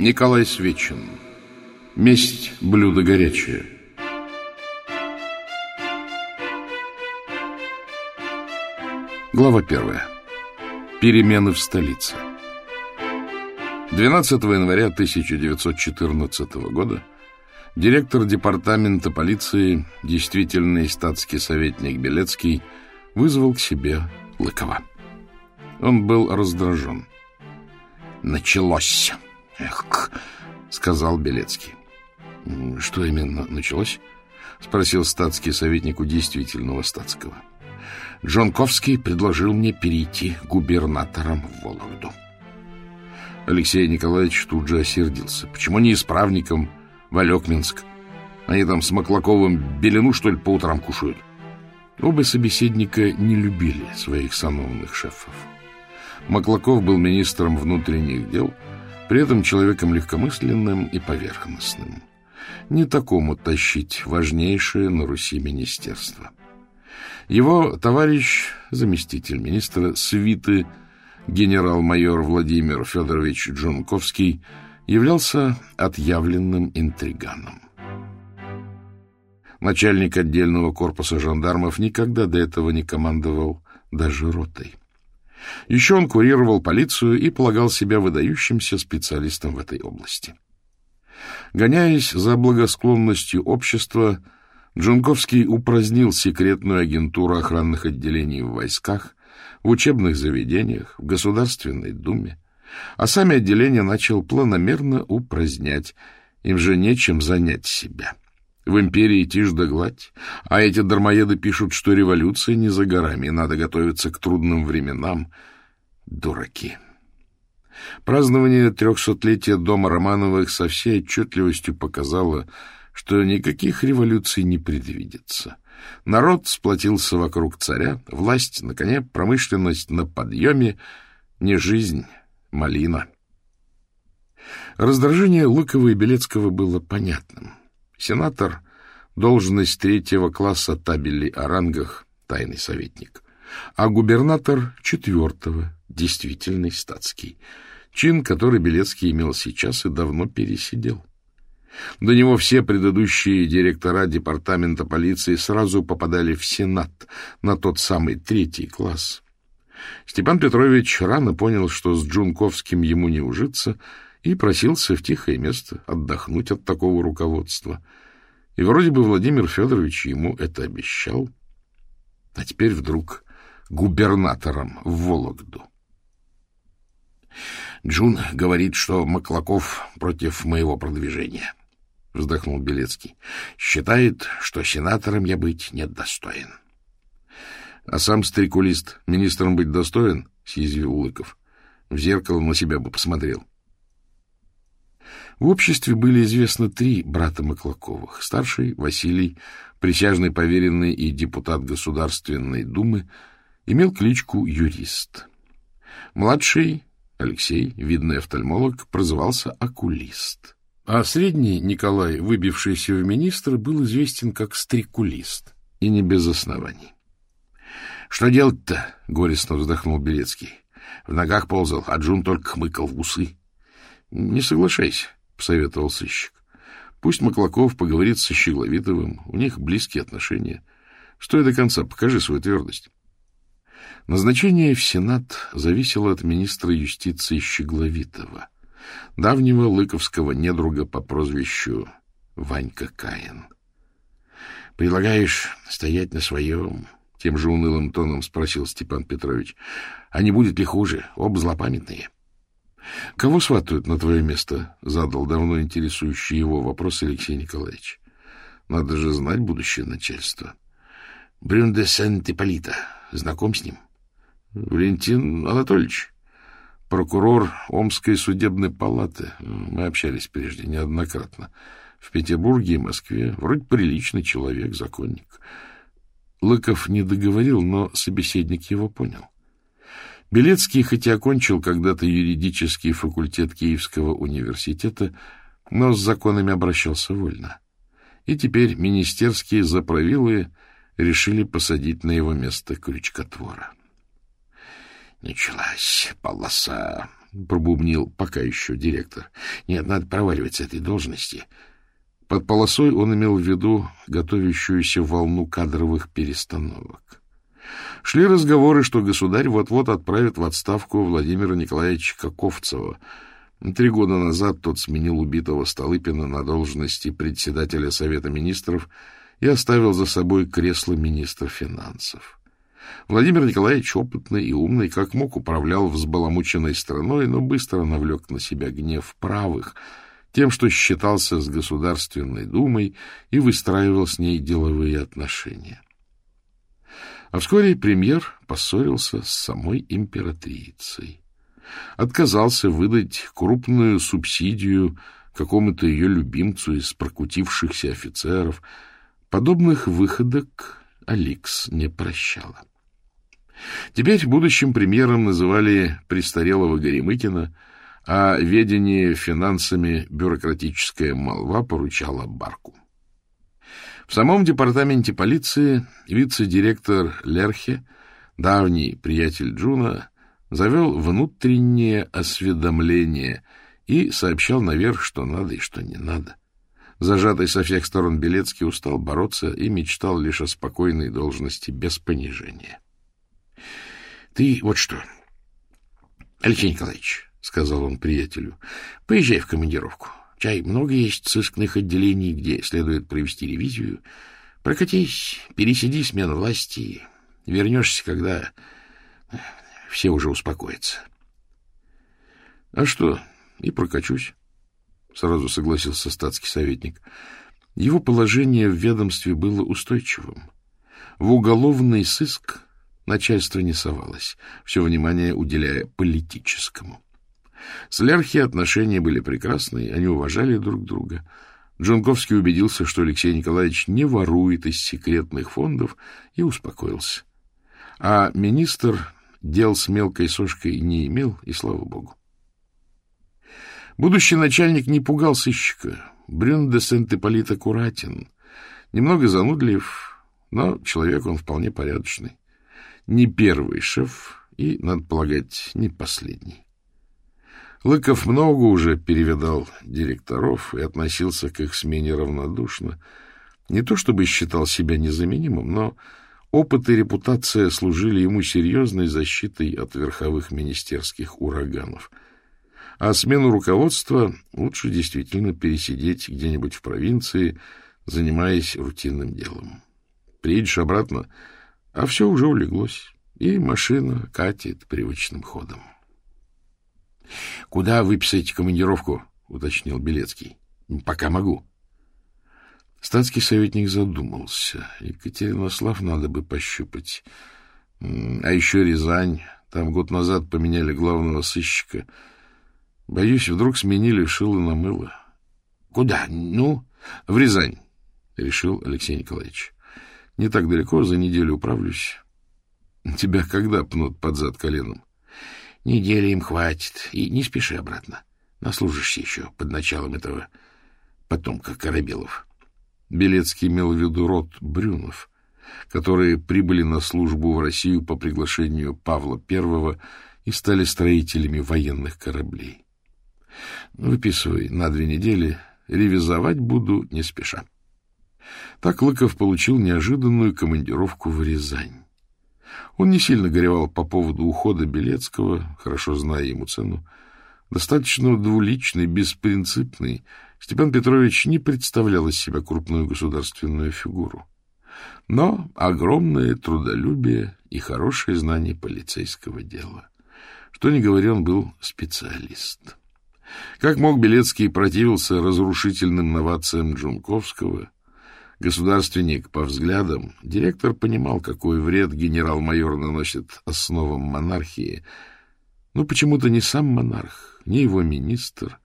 Николай Свечин. Месть – блюдо горячее. Глава первая. Перемены в столице. 12 января 1914 года директор департамента полиции, действительный статский советник Белецкий, вызвал к себе Лыкова. Он был раздражен. «Началось!» «Эх!» — сказал Белецкий. «Что именно началось?» — спросил статский советник у действительного статского. «Джонковский предложил мне перейти губернатором в Вологду». Алексей Николаевич тут же осердился. «Почему не исправником в Алекминск? Они там с Маклаковым белину, что ли, по утрам кушают?» Оба собеседника не любили своих сановных шефов. Маклаков был министром внутренних дел — при этом человеком легкомысленным и поверхностным. Не такому тащить важнейшее на Руси министерство. Его товарищ, заместитель министра свиты, генерал-майор Владимир Федорович Джунковский, являлся отъявленным интриганом. Начальник отдельного корпуса жандармов никогда до этого не командовал даже ротой. Еще он курировал полицию и полагал себя выдающимся специалистом в этой области. Гоняясь за благосклонностью общества, Джунковский упразднил секретную агентуру охранных отделений в войсках, в учебных заведениях, в Государственной Думе, а сами отделения начал планомерно упразднять, им же нечем занять себя. В империи тишь да гладь, а эти дармоеды пишут, что революция не за горами, и надо готовиться к трудным временам. Дураки. Празднование трехсотлетия дома Романовых со всей отчетливостью показало, что никаких революций не предвидится. Народ сплотился вокруг царя, власть на коне, промышленность на подъеме, не жизнь, малина. Раздражение Лыкова и Белецкого было понятным. Сенатор — должность третьего класса табели о рангах, тайный советник, а губернатор — четвертого, действительный статский, чин, который Белецкий имел сейчас и давно пересидел. До него все предыдущие директора департамента полиции сразу попадали в Сенат, на тот самый третий класс. Степан Петрович рано понял, что с Джунковским ему не ужиться — и просился в тихое место отдохнуть от такого руководства. И вроде бы Владимир Федорович ему это обещал. А теперь вдруг губернатором в Вологду. Джун говорит, что Маклаков против моего продвижения, — вздохнул Белецкий. Считает, что сенатором я быть недостоин. — А сам стрекулист министром быть достоин? — съязвил Улыков. — В зеркало на себя бы посмотрел. В обществе были известны три брата Маклаковых. Старший, Василий, присяжный поверенный и депутат Государственной Думы, имел кличку Юрист. Младший, Алексей, видный офтальмолог, прозывался Окулист. А средний, Николай, выбившийся в министры, был известен как Стрекулист, и не без оснований. — Что делать-то? — горестно вздохнул Белецкий. В ногах ползал, а Джун только хмыкал в усы. — Не соглашайся посоветовал сыщик. Пусть Маклаков поговорит с Щегловитовым, у них близкие отношения. Стой до конца, покажи свою твердость. Назначение в Сенат зависело от министра юстиции Щегловитова, давнего лыковского недруга по прозвищу Ванька Каин. «Предлагаешь стоять на своем?» — тем же унылым тоном спросил Степан Петрович. — А не будет ли хуже? Оба злопамятные. —— Кого сватают на твое место? — задал давно интересующий его вопрос Алексей Николаевич. — Надо же знать будущее начальство. — Брюн де Сент-Ипполита. Знаком с ним? — Валентин Анатольевич. Прокурор Омской судебной палаты. Мы общались прежде неоднократно. В Петербурге и Москве. Вроде приличный человек, законник. Лыков не договорил, но собеседник его понял. Белецкий, хоть и окончил когда-то юридический факультет Киевского университета, но с законами обращался вольно. И теперь министерские заправилы решили посадить на его место крючкотвора. — Началась полоса, — пробубнил пока еще директор. — Нет, надо проваливать с этой должности. Под полосой он имел в виду готовящуюся волну кадровых перестановок. Шли разговоры, что государь вот-вот отправит в отставку Владимира Николаевича Каковцева. Три года назад тот сменил убитого Столыпина на должности председателя Совета министров и оставил за собой кресло министра финансов. Владимир Николаевич опытный и умный, как мог, управлял взбаламученной страной, но быстро навлек на себя гнев правых, тем, что считался с Государственной Думой и выстраивал с ней деловые отношения. А вскоре премьер поссорился с самой императрицей. Отказался выдать крупную субсидию какому-то ее любимцу из прокутившихся офицеров. Подобных выходок Аликс не прощала. Теперь будущим премьером называли престарелого Горемыкина, а ведение финансами бюрократическая молва поручала Барку. В самом департаменте полиции вице-директор Лерхе, давний приятель Джуна, завел внутреннее осведомление и сообщал наверх, что надо и что не надо. Зажатый со всех сторон Белецкий устал бороться и мечтал лишь о спокойной должности без понижения. — Ты вот что, Алексей Николаевич, — сказал он приятелю, — поезжай в командировку. Чай много есть сыскных отделений, где следует провести ревизию. Прокатись, пересиди смену власти, вернешься, когда все уже успокоятся. — А что, и прокачусь, — сразу согласился статский советник. Его положение в ведомстве было устойчивым. В уголовный сыск Начальство не совалось, все внимание уделяя политическому. С Лерхи отношения были прекрасные, они уважали друг друга. Джунковский убедился, что Алексей Николаевич не ворует из секретных фондов, и успокоился. А министр дел с мелкой сошкой не имел, и слава богу. Будущий начальник не пугал сыщика. Брюн де Сент-Ипполит аккуратен, немного занудлив, но человек он вполне порядочный не первый шеф и, надо полагать, не последний. Лыков много уже перевидал директоров и относился к их смене равнодушно. Не то чтобы считал себя незаменимым, но опыт и репутация служили ему серьезной защитой от верховых министерских ураганов. А смену руководства лучше действительно пересидеть где-нибудь в провинции, занимаясь рутинным делом. Приедешь обратно — а все уже улеглось, и машина катит привычным ходом. — Куда выписать командировку? — уточнил Белецкий. — Пока могу. Статский советник задумался. Екатеринослав надо бы пощупать. А еще Рязань. Там год назад поменяли главного сыщика. Боюсь, вдруг сменили шило на мыло. — Куда? Ну? — В Рязань, — решил Алексей Николаевич. Не так далеко, за неделю управлюсь. Тебя когда пнут под зад коленом? Недели им хватит. И не спеши обратно. Наслужишься еще под началом этого потомка Корабелов. Белецкий имел в виду род Брюнов, которые прибыли на службу в Россию по приглашению Павла I и стали строителями военных кораблей. Выписывай на две недели, ревизовать буду не спеша. Так Лыков получил неожиданную командировку в Рязань. Он не сильно горевал по поводу ухода Белецкого, хорошо зная ему цену. Достаточно двуличный, беспринципный, Степан Петрович не представлял из себя крупную государственную фигуру. Но огромное трудолюбие и хорошее знание полицейского дела. Что ни говори, он был специалист. Как мог, Белецкий противился разрушительным новациям Джунковского — Государственник по взглядам, директор понимал, какой вред генерал-майор наносит основам монархии. Но почему-то ни сам монарх, ни его министр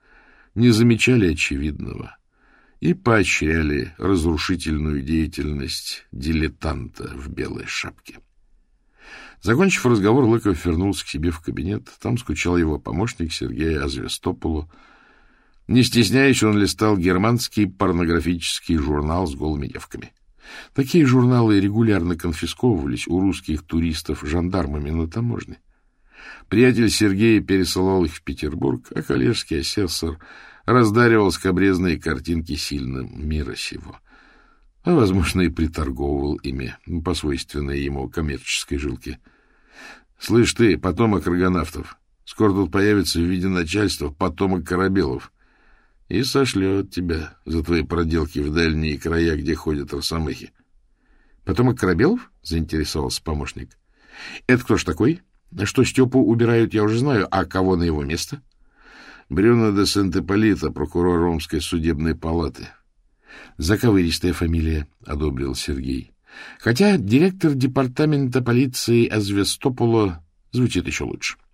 не замечали очевидного и поощряли разрушительную деятельность дилетанта в белой шапке. Закончив разговор, Лыков вернулся к себе в кабинет. Там скучал его помощник Сергей Азвестополу, не стесняясь, он листал германский порнографический журнал с голыми девками. Такие журналы регулярно конфисковывались у русских туристов жандармами на таможне. Приятель Сергея пересылал их в Петербург, а коллежский асессор раздаривал скобрезные картинки сильным мира сего. А, возможно, и приторговывал ими по свойственной ему коммерческой жилке. — Слышь ты, потомок рогонавтов, скоро тут появится в виде начальства потомок корабелов и сошлет тебя за твои проделки в дальние края, где ходят росомахи. — Потомок корабелов? — заинтересовался помощник. — Это кто ж такой? Что Степу убирают, я уже знаю, а кого на его место? — Брюно де Сент-Эполита, прокурор Ромской судебной палаты. — Заковыристая фамилия, — одобрил Сергей. — Хотя директор департамента полиции Азвестопола звучит еще лучше. —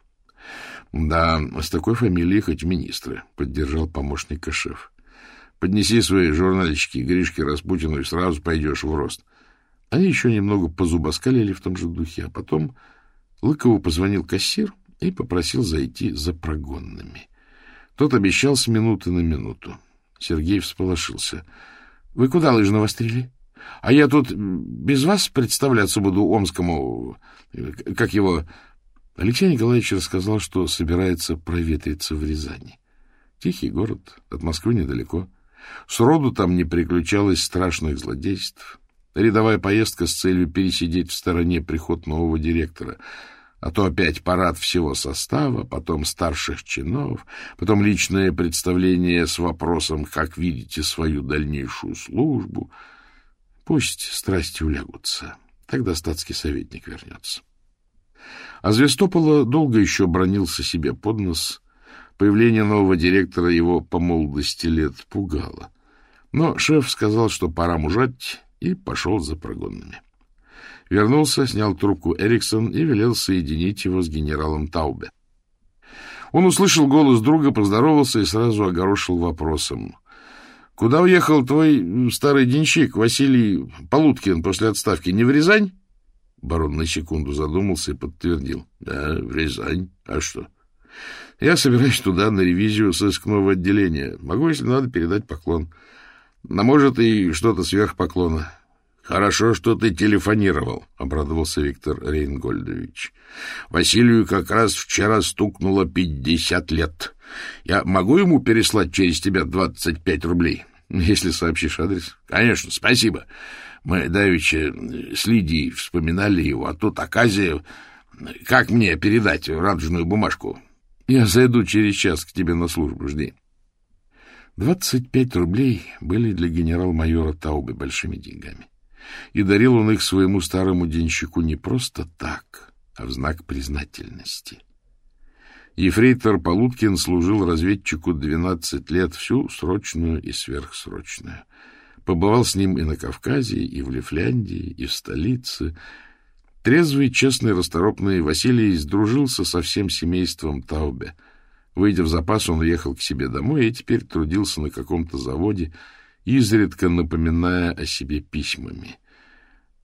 Да, с такой фамилией хоть министры, — поддержал помощник шеф. — Поднеси свои журнальчики Гришке Распутину и сразу пойдешь в рост. Они еще немного позубоскалили в том же духе, а потом Лыкову позвонил кассир и попросил зайти за прогонными. Тот обещал с минуты на минуту. Сергей всполошился. — Вы куда лыжного стрели? А я тут без вас представляться буду Омскому... Как его... Алексей Николаевич рассказал, что собирается проветриться в Рязани. Тихий город, от Москвы недалеко. Сроду там не приключалось страшных злодейств. Рядовая поездка с целью пересидеть в стороне приход нового директора, а то опять парад всего состава, потом старших чинов, потом личное представление с вопросом, как видите свою дальнейшую службу. Пусть страсти улягутся, тогда статский советник вернется. А Звестопола долго еще бронился себе под нос. Появление нового директора его по молодости лет пугало. Но шеф сказал, что пора мужать, и пошел за прогонными. Вернулся, снял трубку Эриксон и велел соединить его с генералом Таубе. Он услышал голос друга, поздоровался и сразу огорошил вопросом. — Куда уехал твой старый денщик Василий Полуткин после отставки? Не в Рязань? Барон на секунду задумался и подтвердил. — Да, в Рязань. А что? — Я собираюсь туда на ревизию сыскного отделения. Могу, если надо, передать поклон. А может, и что-то сверх поклона. — Хорошо, что ты телефонировал, — обрадовался Виктор Рейнгольдович. — Василию как раз вчера стукнуло пятьдесят лет. Я могу ему переслать через тебя двадцать пять рублей? — Если сообщишь адрес. — Конечно, спасибо. — мы давеча с Лидией вспоминали его, а тут оказия... Как мне передать радужную бумажку? Я зайду через час к тебе на службу, жди. Двадцать пять рублей были для генерал-майора Таубе большими деньгами. И дарил он их своему старому денщику не просто так, а в знак признательности. Ефрейтор Полуткин служил разведчику двенадцать лет, всю срочную и сверхсрочную. Побывал с ним и на Кавказе, и в Лифляндии, и в столице. Трезвый, честный, расторопный Василий сдружился со всем семейством Таубе. Выйдя в запас, он уехал к себе домой и теперь трудился на каком-то заводе, изредка напоминая о себе письмами.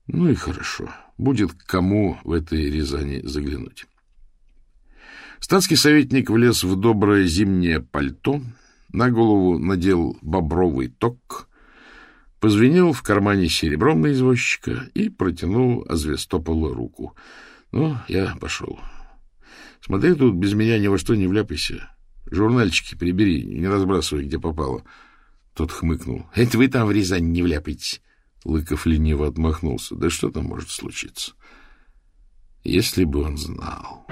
Ну и хорошо, будет к кому в этой Рязани заглянуть. Статский советник влез в доброе зимнее пальто, на голову надел бобровый ток, позвенел в кармане серебром на извозчика и протянул Азвестополу руку. Ну, я пошел. Смотри, тут без меня ни во что не вляпайся. Журнальчики прибери, не разбрасывай, где попало. Тот хмыкнул. — Это вы там в Рязань не вляпаетесь. Лыков лениво отмахнулся. Да что там может случиться? Если бы он знал...